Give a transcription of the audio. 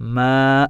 ماء.